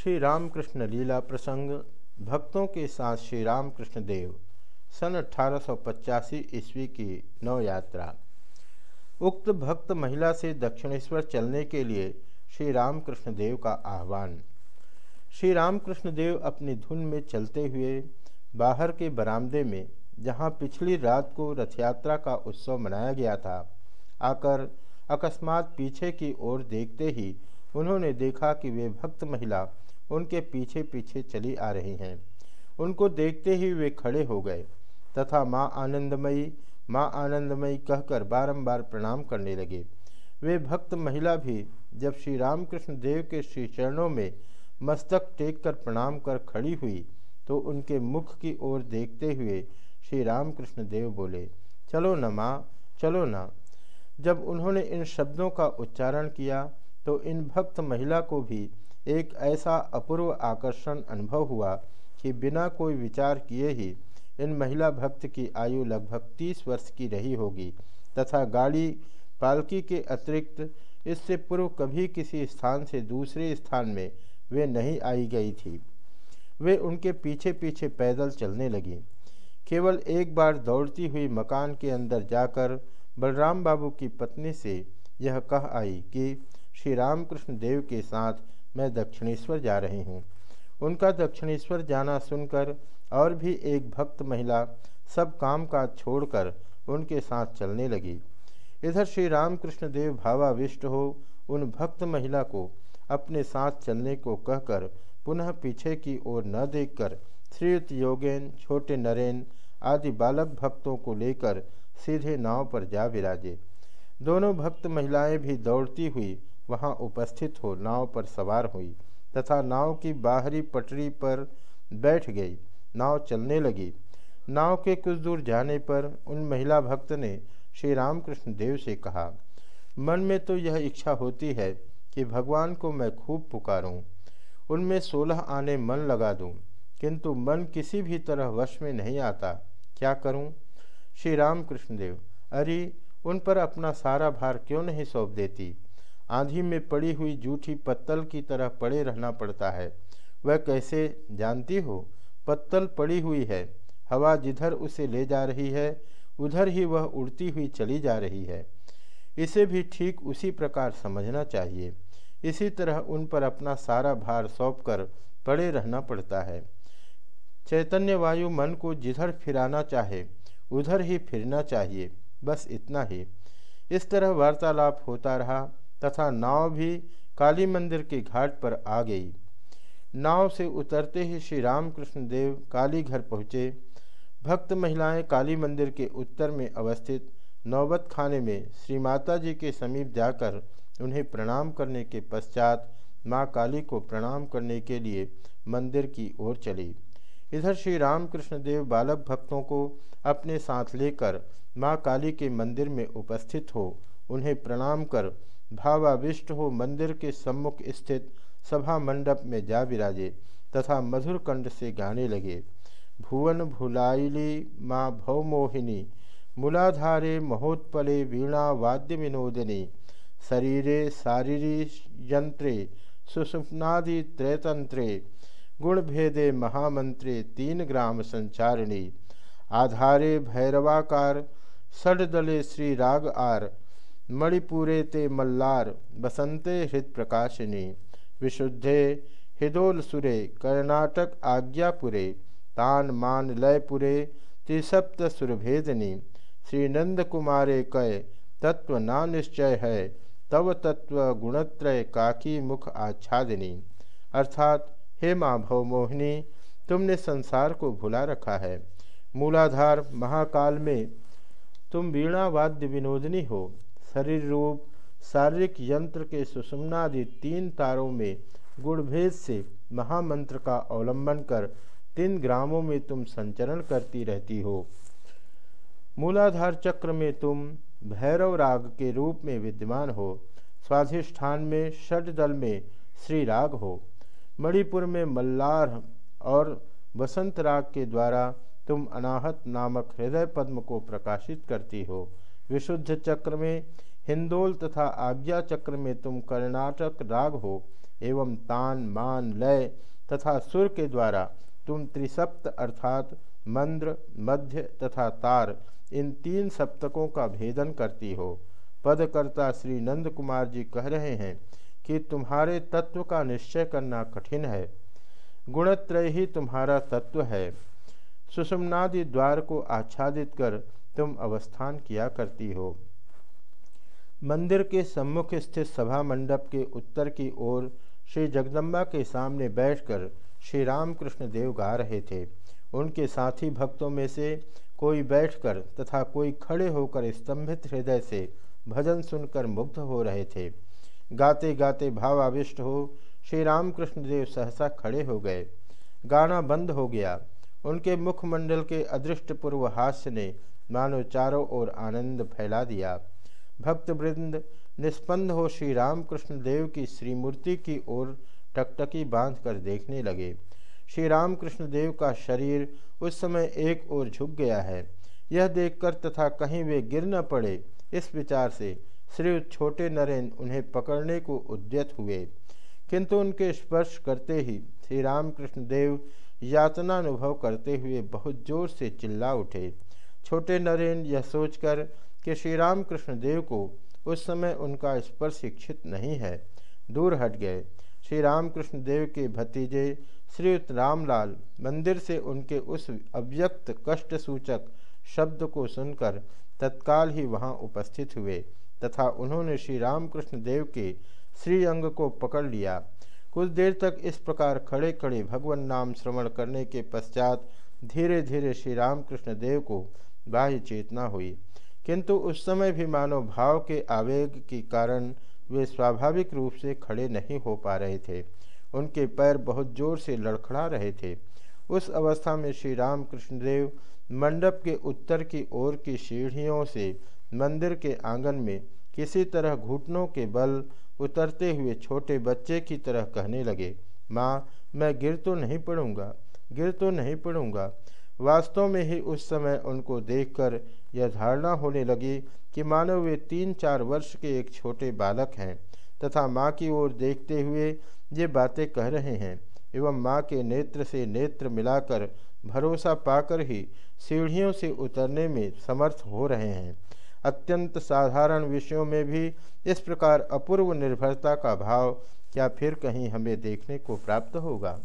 श्री रामकृष्ण लीला प्रसंग, भक्तों के साथ श्री रामकृष्ण देव, सन अठारह सौ पचासी ईस्वी की नव यात्रा उक्त भक्त महिला से दक्षिणेश्वर चलने के लिए श्री रामकृष्ण देव का आह्वान। श्री रामकृष्ण देव अपनी धुन में चलते हुए बाहर के बरामदे में, जहाँ पिछली रात को रथ यात्रा का उत्सव मनाया गया था, आकर अकस्मात पीछे की ओर देखते ही उन्होंने देखा कि वे भक्त महिला उनके पीछे पीछे चली आ रही हैं। उनको देखते ही वे खड़े हो गए तथा माँ आनंदमयी माँ आनंदमयी कहकर बारंबार प्रणाम करने लगे। वे भक्त महिला भी जब श्री रामकृष्ण देव के श्री चरणों में मस्तक टेक कर प्रणाम कर खड़ी हुई तो उनके मुख की ओर देखते हुए श्री रामकृष्ण देव बोले, चलो न माँ, चलो न। जब उन्होंने इन शब्दों का उच्चारण किया तो इन भक्त महिला को भी एक ऐसा अपूर्व आकर्षण अनुभव हुआ कि बिना कोई विचार किए ही इन महिला भक्त की आयु लगभग तीस वर्ष की रही होगी तथा गाड़ी पालकी के अतिरिक्त इससे पूर्व कभी किसी स्थान से दूसरे स्थान में वे नहीं आई गई थी। वे उनके पीछे पीछे पैदल चलने लगी। केवल एक बार दौड़ती हुई मकान के अंदर जाकर बलराम बाबू की पत्नी से यह कह आई कि श्री रामकृष्ण देव के साथ मैं दक्षिणेश्वर जा रही हूँ। उनका दक्षिणेश्वर जाना सुनकर और भी एक भक्त महिला सब काम काज छोड़कर उनके साथ चलने लगी। इधर श्री रामकृष्ण देव भावाविष्ट हो, उन भक्त महिला को अपने साथ चलने को कहकर पुनः पीछे की ओर न देखकर श्रीयुक्त योगेन, छोटे नरेन आदि बालक भक्तों को लेकर सीधे नाव पर जा विराजे। दोनों भक्त महिलाएँ भी दौड़ती हुई वहाँ उपस्थित हो नाव पर सवार हुई तथा नाव की बाहरी पटरी पर बैठ गई। नाव चलने लगी। नाव के कुछ दूर जाने पर उन महिला भक्त ने श्री रामकृष्ण देव से कहा, मन में तो यह इच्छा होती है कि भगवान को मैं खूब पुकारूं। उनमें सोलह आने मन लगा दूँ, किंतु मन किसी भी तरह वश में नहीं आता। क्या करूँ? श्री राम कृष्णदेव अरे, उन पर अपना सारा भार क्यों नहीं सौंप देती? आंधी में पड़ी हुई जूठी पत्तल की तरह पड़े रहना पड़ता है। वह कैसे जानती हो? पत्तल पड़ी हुई है। हवा जिधर उसे ले जा रही है, उधर ही वह उड़ती हुई चली जा रही है। इसे भी ठीक उसी प्रकार समझना चाहिए। इसी तरह उन पर अपना सारा भार सौंप कर पड़े रहना पड़ता है। चैतन्य वायु मन को जिधर फिराना चाहे, उधर ही फिरना चाहिए। बस इतना ही। इस तरह वार्तालाप होता रहा। तथा नाव भी काली मंदिर के घाट पर आ गई। नाव से उतरते ही श्री रामकृष्ण देव काली घर पहुँचे। भक्त महिलाएँ काली मंदिर के उत्तर में अवस्थित नौबत खाने में श्री माता जी के समीप जाकर उन्हें प्रणाम करने के पश्चात माँ काली को प्रणाम करने के लिए मंदिर की ओर चली। इधर श्री रामकृष्ण देव बालक भक्तों को अपने साथ लेकर माँ काली के मंदिर में उपस्थित हो उन्हें प्रणाम कर भावाविष्ट हो मंदिर के सम्मुख स्थित सभा मंडप में जा विराजे तथा मधुर कंठ से गाने लगे। भुवन भुलाइली माँ भवमोहिनी, मूलाधारे महोत्पले वीणा वाद्य विनोदिनी, शरीरे शारीरी यंत्रे सुषुप्नादि त्रैतंत्रे, गुणभेदे महामंत्रे तीन ग्राम संचारिणी। आधारे भैरवाकार, षडदले श्री राग आर मणिपुरे ते मल्लार बसंते हृत प्रकाशिनी विशुद्धे हिदोलसुरे, कर्नाटक आज्ञापुरे तान मान लयपुरे त्रिसप्त सुरभेदनी श्रीनंद कुमारे कय तत्व ना निश्चय है, तव तत्व गुणत्रय काकी मुख आच्छादिनी। अर्थात, हे माँ भवमोहिनी तुमने संसार को भुला रखा है। मूलाधार महाकाल में तुम वीणा वाद्य विनोदनी हो। शरीर रूप, शारीरिक यंत्र के सुषमनादि तीन तारों में गुणभेद से महामंत्र का अवलंबन कर तीन ग्रामों में तुम संचरण करती रहती हो। मूलाधार चक्र में तुम भैरव राग के रूप में विद्यमान हो। स्वाधिष्ठान में षड दल में श्री राग हो। मणिपुर में मल्लार और बसंत राग के द्वारा तुम अनाहत नामक हृदय पद्म को प्रकाशित करती हो। विशुद्ध चक्र में, हिंदोल तथा आज्ञा चक्र में तुम कर्नाटक राग हो, एवं तान, मान, लय तथा सुर के द्वारा तुम त्रिसप्त अर्थात मंद्र, मध्य तथा तार, इन तीन सप्तकों का भेदन करती हो। पदकर्ता श्री नंद कुमार जी कह रहे हैं कि तुम्हारे तत्व का निश्चय करना कठिन है। गुणत्रय ही तुम्हारा तत्व है। सुषमनादि द्वार को आच्छादित कर तुम अवस्थान किया करती हो। मंदिर के सम्मुख स्थित सभा मंडप के उत्तर की ओर श्री जगदम्बा के सामने बैठकर श्री रामकृष्ण देव गा रहे थे। उनके साथी भक्तों में से कोई बैठकर तथा कोई खड़े होकर स्तंभित हृदय से भजन सुनकर मुग्ध हो रहे थे। गाते गाते भावाविष्ट हो श्री रामकृष्ण देव सहसा खड़े हो गए। गाना बंद हो गया। उनके मुखमंडल के अदृष्टपूर्व हास्य ने मानो चारों ओर आनंद फैला दिया। भक्तवृंद, निष्पन्द हो श्री रामकृष्ण देव की श्रीमूर्ति की ओर टकटकी बाँध कर देखने लगे। श्री रामकृष्ण देव का शरीर उस समय एक ओर झुक गया है। यह देखकर तथा कहीं वे गिर न पड़े, इस विचार से श्री छोटे नरेंद्र उन्हें पकड़ने को उद्यत हुए। किंतु उनके स्पर्श करते ही श्री रामकृष्ण देव यातना अनुभव करते हुए बहुत ज़ोर से चिल्ला उठे। छोटे नरेंद्र यह सोचकर कि श्री रामकृष्ण देव को उस समय उनका स्पर्श शिक्षित नहीं है, दूर हट गए। श्री रामकृष्ण देव के भतीजे श्रीयुक्त रामलाल मंदिर से उनके उस अव्यक्त कष्ट सूचक शब्द को सुनकर तत्काल ही वहाँ उपस्थित हुए तथा उन्होंने श्री रामकृष्ण देव के श्रीअंग को पकड़ लिया। कुछ देर तक इस प्रकार खड़े खड़े भगवान नाम श्रवण करने के पश्चात धीरे धीरे श्री रामकृष्ण देव को बाह्य चेतना हुई। किंतु उस समय भी मानव भाव के आवेग के कारण वे स्वाभाविक रूप से खड़े नहीं हो पा रहे थे। उनके पैर बहुत ज़ोर से लड़खड़ा रहे थे। उस अवस्था में श्री राम कृष्णदेव मंडप के उत्तर की ओर की सीढ़ियों से मंदिर के आँगन में किसी तरह घुटनों के बल उतरते हुए छोटे बच्चे की तरह कहने लगे, माँ, मैं गिर तो नहीं पड़ूँगा, गिर तो नहीं पड़ूँगा। वास्तव में ही उस समय उनको देखकर यह धारणा होने लगी कि मानो वे तीन चार वर्ष के एक छोटे बालक हैं तथा माँ की ओर देखते हुए ये बातें कह रहे हैं एवं माँ के नेत्र से नेत्र मिलाकर भरोसा पाकर ही सीढ़ियों से उतरने में समर्थ हो रहे हैं। अत्यंत साधारण विषयों में भी इस प्रकार अपूर्व निर्भरता का भाव क्या फिर कहीं हमें देखने को प्राप्त होगा?